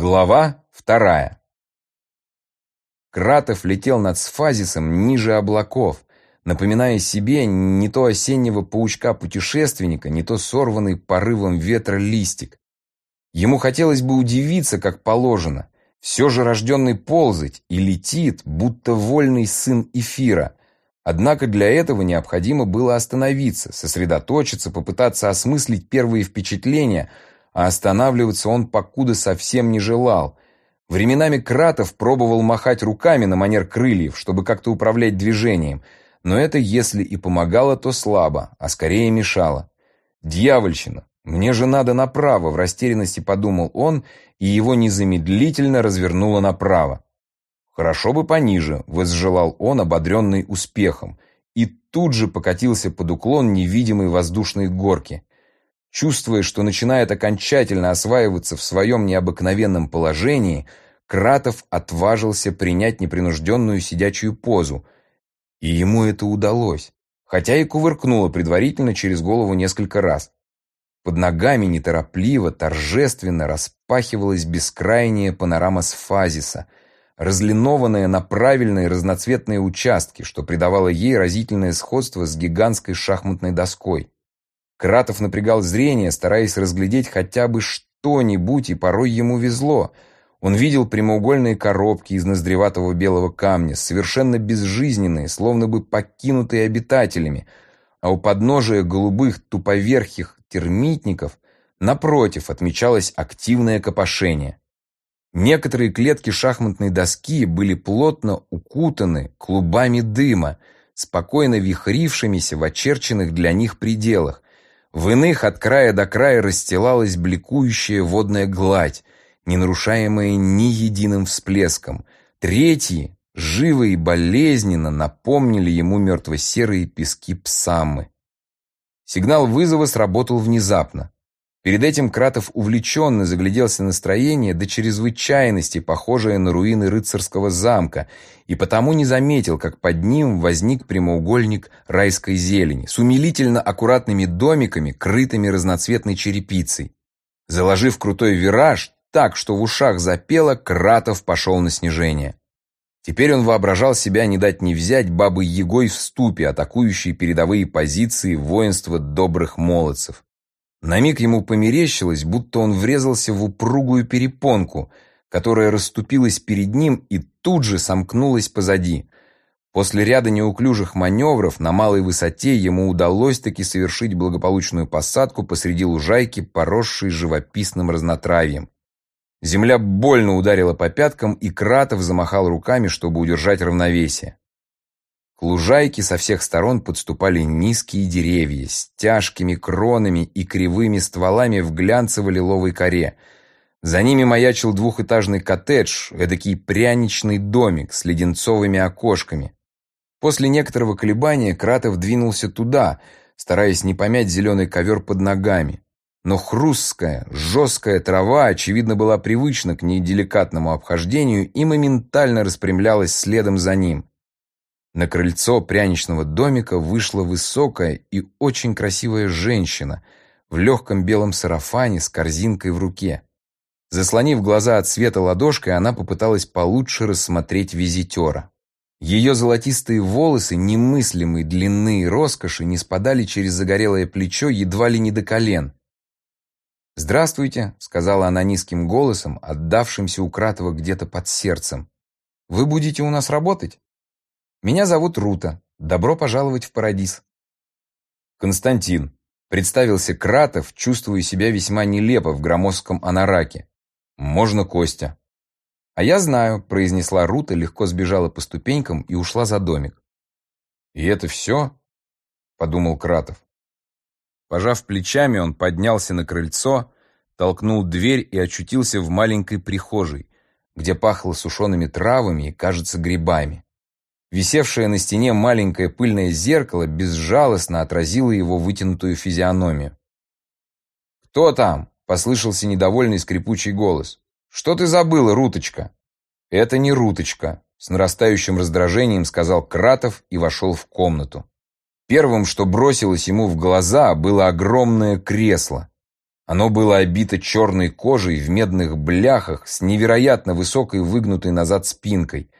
Глава вторая. Кратов летел над Сфазисом ниже облаков, напоминая себе не то осеннего паучка-путешественника, не то сорванный порывом ветра листик. Ему хотелось бы удивиться, как положено, все же рожденный ползать и летит, будто вольный сын эфира. Однако для этого необходимо было остановиться, сосредоточиться, попытаться осмыслить первые впечатления – а останавливаться он покуда совсем не желал. Временами Кратов пробовал махать руками на манер крыльев, чтобы как-то управлять движением, но это если и помогало, то слабо, а скорее мешало. «Дьявольщина! Мне же надо направо!» – в растерянности подумал он, и его незамедлительно развернуло направо. «Хорошо бы пониже», – возжелал он, ободренный успехом, и тут же покатился под уклон невидимой воздушной горки. Чувствуя, что начинает окончательно осваиваться в своем необыкновенном положении, Кратов отважился принять непринужденную сидячую позу. И ему это удалось, хотя и кувыркнуло предварительно через голову несколько раз. Под ногами неторопливо, торжественно распахивалась бескрайняя панорама сфазиса, разлинованная на правильные разноцветные участки, что придавало ей разительное сходство с гигантской шахматной доской. Кратов напрягал зрение, стараясь разглядеть хотя бы что-нибудь, и порой ему везло. Он видел прямоугольные коробки из ноздреватого белого камня, совершенно безжизненные, словно бы покинутые обитателями, а у подножия голубых туповерхих термитников напротив отмечалось активное копошение. Некоторые клетки шахматной доски были плотно укутаны клубами дыма, спокойно вихрившимися в очерченных для них пределах, в иных от края до края расстилалась бликующая водная гладь, не нарушаемая ни единым всплеском. Третьи, живо и болезненно, напомнили ему мертво-серые пески Псаммы. Сигнал вызова сработал внезапно. Перед этим Кратов увлеченно загляделся на строение до чрезвычайности, похожее на руины рыцарского замка, и потому не заметил, как под ним возник прямоугольник райской зелени с умилительно аккуратными домиками, крытыми разноцветной черепицей. Заложив крутой вираж, так, что в ушах запело, Кратов пошел на снижение. Теперь он воображал себя не дать не взять бабой Егой в ступе, атакующей передовые позиции воинства добрых молодцев. На миг ему померещилось, будто он врезался в упругую перепонку, которая расступилась перед ним и тут же сомкнулась позади. После ряда неуклюжих маневров на малой высоте ему удалось таки совершить благополучную посадку посреди лужайки, поросшей живописным разнотравьем. Земля больно ударила по пяткам, и Кратов замахал руками, чтобы удержать равновесие. К лужайке со всех сторон подступали низкие деревья с тяжкими кронами и кривыми стволами в глянцево-лиловой коре. За ними маячил двухэтажный коттедж, эдакий пряничный домик с леденцовыми окошками. После некоторого колебания Кратов двинулся туда, стараясь не помять зеленый ковер под ногами. Но хрусткая, жесткая трава, очевидно, была привычна к неделикатному обхождению и моментально распрямлялась следом за ним. На крыльцо пряничного домика вышла высокая и очень красивая женщина в легком белом сарафане с корзинкой в руке. Заслонив глаза от света ладошкой, она попыталась получше рассмотреть визитера. Ее золотистые волосы немыслимой длины и роскоши не спадали через загорелое плечо едва ли не до колен. «Здравствуйте», — сказала она низким голосом, отдавшимся у Кратова где-то под сердцем. «Вы будете у нас работать?» Меня зовут Рута. Добро пожаловать в Парадис. Константин. Представился Кратов, чувствуя себя весьма нелепо в громоздком анараке. Можно Костя. А я знаю, произнесла Рута, легко сбежала по ступенькам и ушла за домик. И это все? Подумал Кратов. Пожав плечами, он поднялся на крыльцо, толкнул дверь и очутился в маленькой прихожей, где пахло сушеными травами и, кажется, грибами. Висевшее на стене маленькое пыльное зеркало безжалостно отразило его вытянутую физиономию. «Кто там?» — послышался недовольный скрипучий голос. «Что ты забыла, Руточка?» «Это не Руточка», — с нарастающим раздражением сказал Кратов и вошел в комнату. Первым, что бросилось ему в глаза, было огромное кресло. Оно было обито черной кожей в медных бляхах с невероятно высокой выгнутой назад спинкой.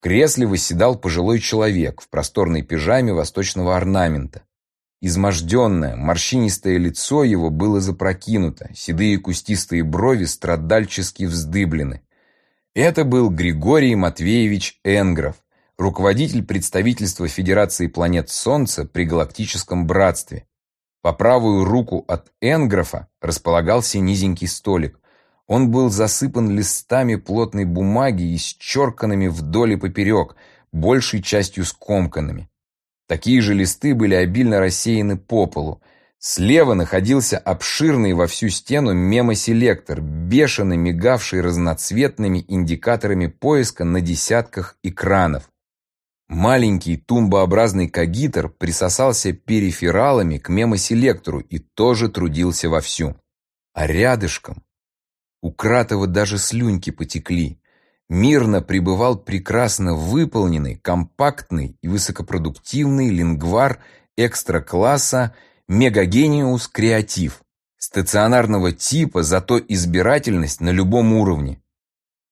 Кресле восседал пожилой человек в просторной пижаме восточного орнамента. Изможденное, морщинистое лицо его было запрокинуто, седые кустистые брови страдальчески вздыблены. Это был Григорий Матвеевич Энгров, руководитель представительства Федерации планет Солнца при Галактическом Братстве. По правую руку от Энграфа располагался низенький столик. Он был засыпан листами плотной бумаги, исчерканными вдоль и поперек, большей частью скомканными. Такие же листы были обильно рассеяны по полу. Слева находился обширный во всю стену мемоселектор, бешено мигавший разноцветными индикаторами поиска на десятках экранов. Маленький тумбообразный кагитер присосался перифералами к мемоселектору и тоже трудился вовсю. А рядышком у Кратова даже слюньки потекли. Мирно пребывал прекрасно выполненный, компактный и высокопродуктивный лингвар экстра-класса Мегагениус Креатив, стационарного типа, зато избирательность на любом уровне.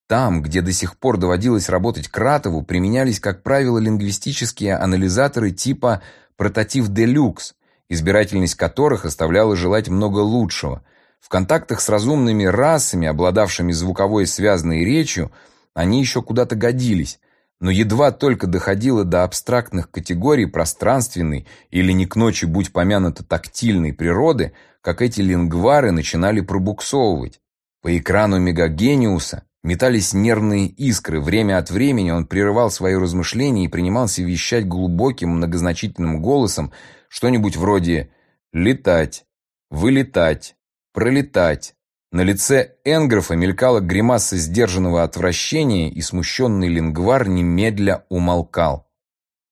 Там, где до сих пор доводилось работать Кратову, применялись, как правило, лингвистические анализаторы типа «прототип Делюкс», избирательность которых оставляла желать много лучшего. В контактах с разумными расами, обладавшими звуковой связанной речью, они еще куда-то годились, но едва только доходило до абстрактных категорий пространственной или не к ночи будь помянуто тактильной природы, как эти лингвары начинали пробуксовывать. По экрану Мегагениуса Метались нервные искры, время от времени он прерывал свои размышления и принимался вещать глубоким, многозначительным голосом что-нибудь вроде «летать», «вылетать», «пролетать». На лице Энгрофа мелькала гримаса сдержанного отвращения, и смущенный лингвар немедля умолкал.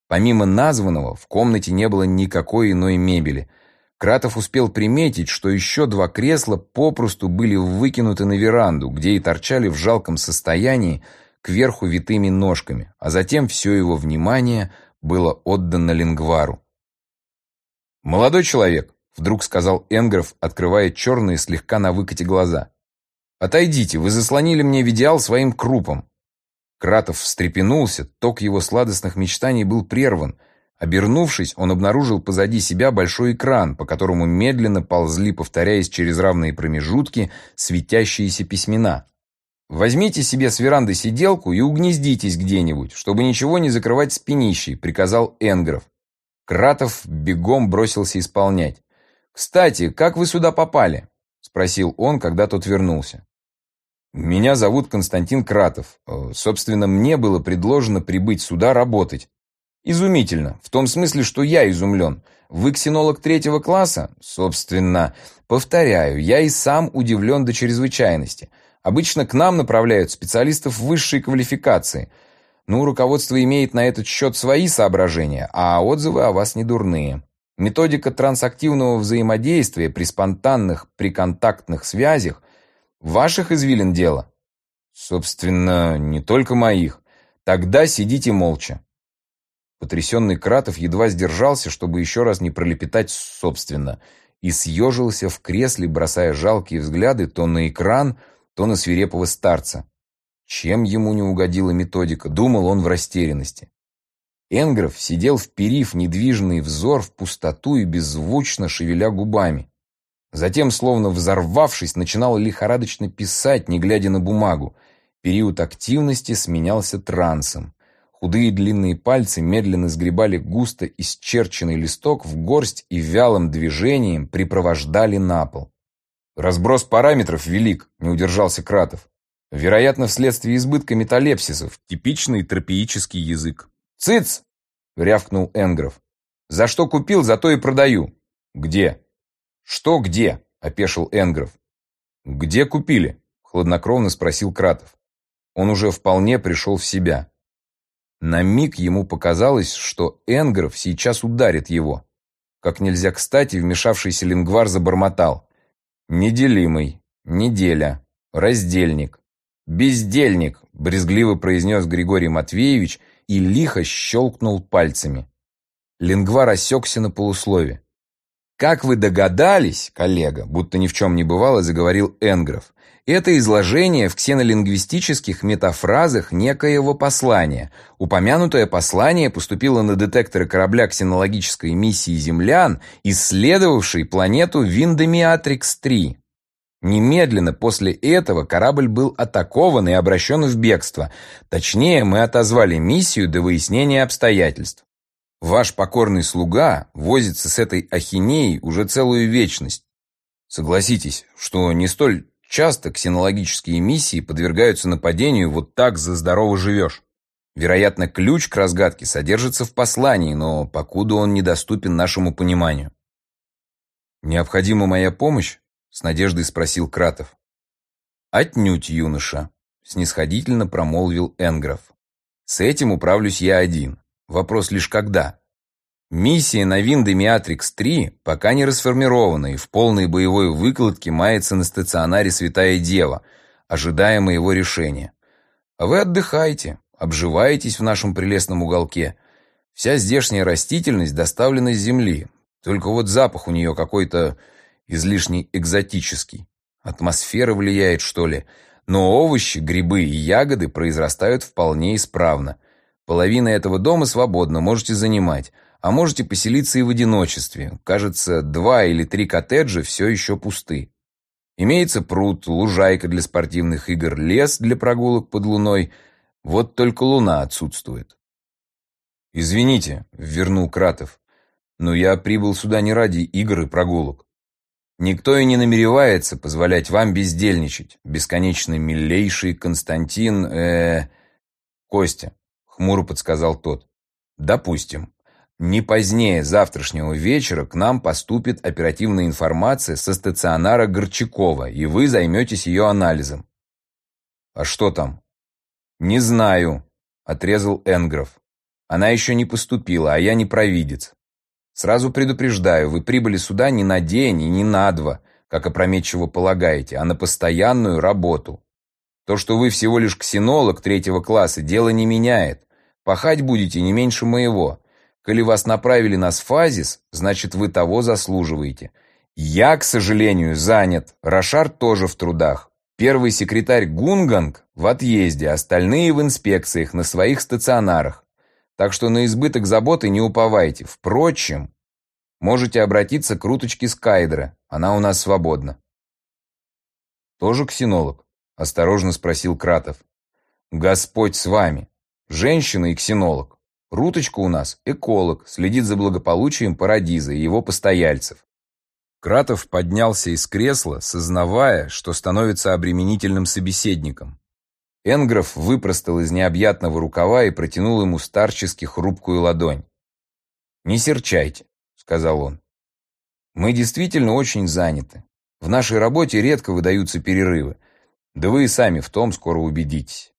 Помимо названного, в комнате не было никакой иной мебели – Кратов успел приметить, что еще два кресла попросту были выкинуты на веранду, где и торчали в жалком состоянии кверху витыми ножками, а затем все его внимание было отдано Лингвару. «Молодой человек», — вдруг сказал Энгров, открывая черные слегка на выкате глаза. «Отойдите, вы заслонили мне видеал своим крупом». Кратов встрепенулся, ток его сладостных мечтаний был прерван — Обернувшись, он обнаружил позади себя большой экран, по которому медленно ползли, повторяясь через равные промежутки, светящиеся письмена. «Возьмите себе с веранды сиделку и угнездитесь где-нибудь, чтобы ничего не закрывать спинищей», — приказал Энгров. Кратов бегом бросился исполнять. «Кстати, как вы сюда попали?» — спросил он, когда тот вернулся. «Меня зовут Константин Кратов. Э, собственно, мне было предложено прибыть сюда работать. Изумительно. В том смысле, что я изумлен. Вы ксенолог третьего класса? Собственно, повторяю, я и сам удивлен до чрезвычайности. Обычно к нам направляют специалистов высшей квалификации. Ну, руководство имеет на этот счет свои соображения, а отзывы о вас не дурные. Методика трансактивного взаимодействия при спонтанных приконтактных связях ваших извилин дело? Собственно, не только моих. Тогда сидите молча. Потрясенный Кратов едва сдержался, чтобы еще раз не пролепетать собственно, и съежился в кресле, бросая жалкие взгляды то на экран, то на свирепого старца. Чем ему не угодила методика, думал он в растерянности. Энгров сидел вперив недвижный взор в пустоту и беззвучно шевеля губами. Затем, словно взорвавшись, начинал лихорадочно писать, не глядя на бумагу. Период активности сменялся трансом. Худые длинные пальцы медленно сгребали густо исчерченный листок в горсть и вялым движением припровождали на пол. Разброс параметров велик, не удержался Кратов. Вероятно, вследствие избытка металлепсисов, типичный тропиический язык. «Цыц!» — рявкнул Энгров. «За что купил, за то и продаю». «Где?» «Что где?» — опешил Энгров. «Где купили?» — хладнокровно спросил Кратов. Он уже вполне пришел в себя. На миг ему показалось, что Энгров сейчас ударит его. Как нельзя кстати, вмешавшийся лингвар забормотал. «Неделимый, неделя, раздельник, бездельник», брезгливо произнес Григорий Матвеевич и лихо щелкнул пальцами. Лингвар осекся на полуслове. Как вы догадались, коллега, будто ни в чем не бывало, заговорил Энгров, это изложение в ксенолингвистических метафразах некоего послания. Упомянутое послание поступило на детекторы корабля ксенологической миссии землян, исследовавшей планету Виндемиатрикс-3. Немедленно после этого корабль был атакован и обращен в бегство. Точнее, мы отозвали миссию до выяснения обстоятельств. Ваш покорный слуга возится с этой ахинеей уже целую вечность. Согласитесь, что не столь часто ксенологические миссии подвергаются нападению вот так за здорово живешь. Вероятно, ключ к разгадке содержится в послании, но покуда он недоступен нашему пониманию. «Необходима моя помощь?» — с надеждой спросил Кратов. «Отнюдь, юноша», — снисходительно промолвил Энгров. «С этим управлюсь я один. Вопрос лишь когда. Миссия на Виндемиатрикс-3 пока не расформирована и в полной боевой выкладке мается на стационаре Святая Дева, ожидая моего решения. А вы отдыхайте, обживаетесь в нашем прелестном уголке. Вся здешняя растительность доставлена с земли, только вот запах у нее какой-то излишне экзотический. Атмосфера влияет, что ли, но овощи, грибы и ягоды произрастают вполне исправно – Половина этого дома свободна, можете занимать, а можете поселиться и в одиночестве. Кажется, два или три коттеджа все еще пусты. Имеется пруд, лужайка для спортивных игр, лес для прогулок под луной. Вот только луна отсутствует. «Извините», — вернул Кратов, — «но я прибыл сюда не ради игр и прогулок. Никто и не намеревается позволять вам бездельничать, бесконечно милейший Константин, э, Костя хмуро подсказал тот. Допустим. Не позднее завтрашнего вечера к нам поступит оперативная информация со стационара Горчакова, и вы займетесь ее анализом. А что там? Не знаю, отрезал Энгров. Она еще не поступила, а я не провидец. Сразу предупреждаю, вы прибыли сюда не на день и не на два, как опрометчиво полагаете, а на постоянную работу. То, что вы всего лишь ксенолог третьего класса, дело не меняет. Пахать будете не меньше моего. Коли вас направили на сфазис, значит, вы того заслуживаете. Я, к сожалению, занят. Рошар тоже в трудах. Первый секретарь Гунганг в отъезде, остальные в инспекциях на своих стационарах. Так что на избыток заботы не уповайте. Впрочем, можете обратиться к Руточке Скайдера. Она у нас свободна. Тоже ксенолог? Осторожно спросил Кратов. Господь с вами. Женщина и ксенолог. Руточка у нас эколог, следит за благополучием Парадиза и его постояльцев. Кратов поднялся из кресла, сознавая, что становится обременительным собеседником. Энгров выпростал из необъятного рукава и протянул ему старчески хрупкую ладонь. «Не серчайте», — сказал он. «Мы действительно очень заняты. В нашей работе редко выдаются перерывы. Да вы и сами в том скоро убедитесь.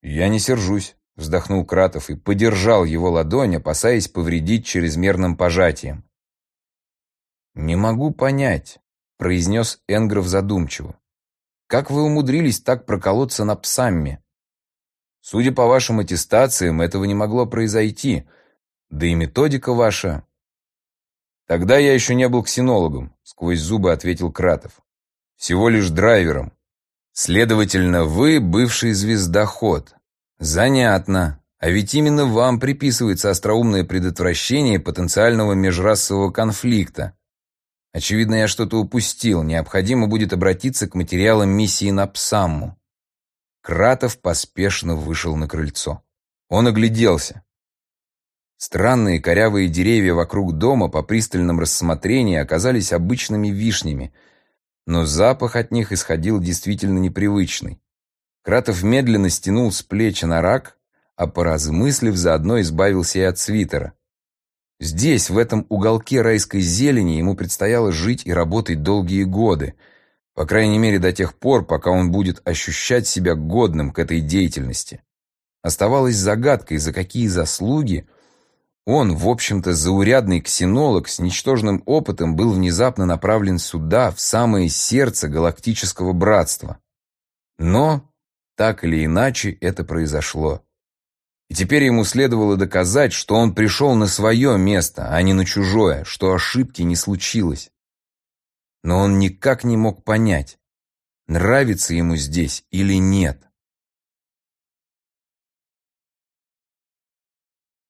«Я не сержусь», — вздохнул Кратов и подержал его ладонь, опасаясь повредить чрезмерным пожатием. «Не могу понять», — произнес Энгров задумчиво. «Как вы умудрились так проколоться на псамме? Судя по вашим аттестациям, этого не могло произойти, да и методика ваша...» «Тогда я еще не был ксенологом», — сквозь зубы ответил Кратов. «Всего лишь драйвером. Следовательно, вы бывший звездоход. Занятно. А ведь именно вам приписывается остроумное предотвращение потенциального межрасового конфликта. Очевидно, я что-то упустил. Необходимо будет обратиться к материалам миссии на Псамму. Кратов поспешно вышел на крыльцо. Он огляделся. Странные корявые деревья вокруг дома по пристальном рассмотрении оказались обычными вишнями – но запах от них исходил действительно непривычный. Кратов медленно стянул с плечи на рак, а поразмыслив, заодно избавился и от свитера. Здесь, в этом уголке райской зелени, ему предстояло жить и работать долгие годы, по крайней мере до тех пор, пока он будет ощущать себя годным к этой деятельности. Оставалось загадкой, за какие заслуги он, в общем-то, заурядный ксенолог с ничтожным опытом был внезапно направлен сюда, в самое сердце галактического братства. Но, так или иначе, это произошло. И теперь ему следовало доказать, что он пришел на свое место, а не на чужое, что ошибки не случилось. Но он никак не мог понять, нравится ему здесь или нет.